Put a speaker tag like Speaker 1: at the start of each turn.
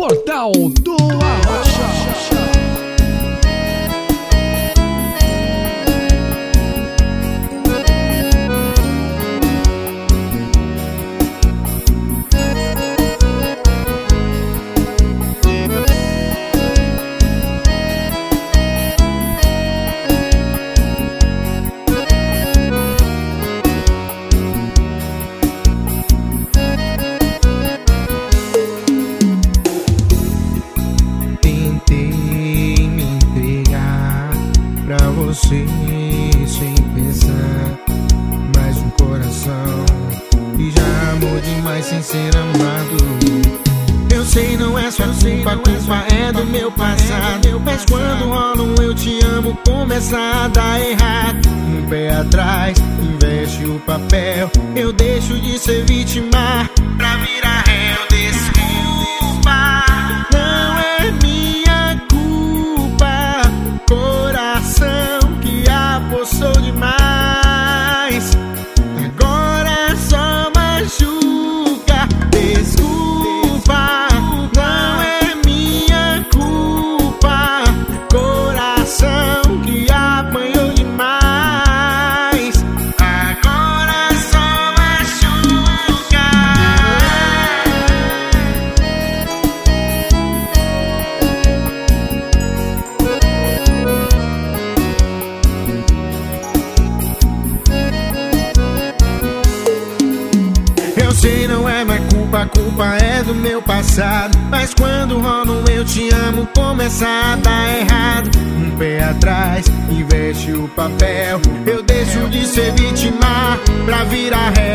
Speaker 1: Portal do Arrocha.
Speaker 2: Você sem pensar. Mas um coração que já amou demais sem ser amado. Eu sei, não é sua culpa, a culpa é do meu passado. Mas quando rola um eu te amo, começa a dar errado. Um pé atrás, investe o papel. Eu deixo de ser vítima Eu sei, não é minha culpa, a culpa é do meu passado. Mas quando rola eu te amo, começa a dar errado. Um pé atrás, investe o papel. Eu deixo de ser vítima pra virar. Desculpa,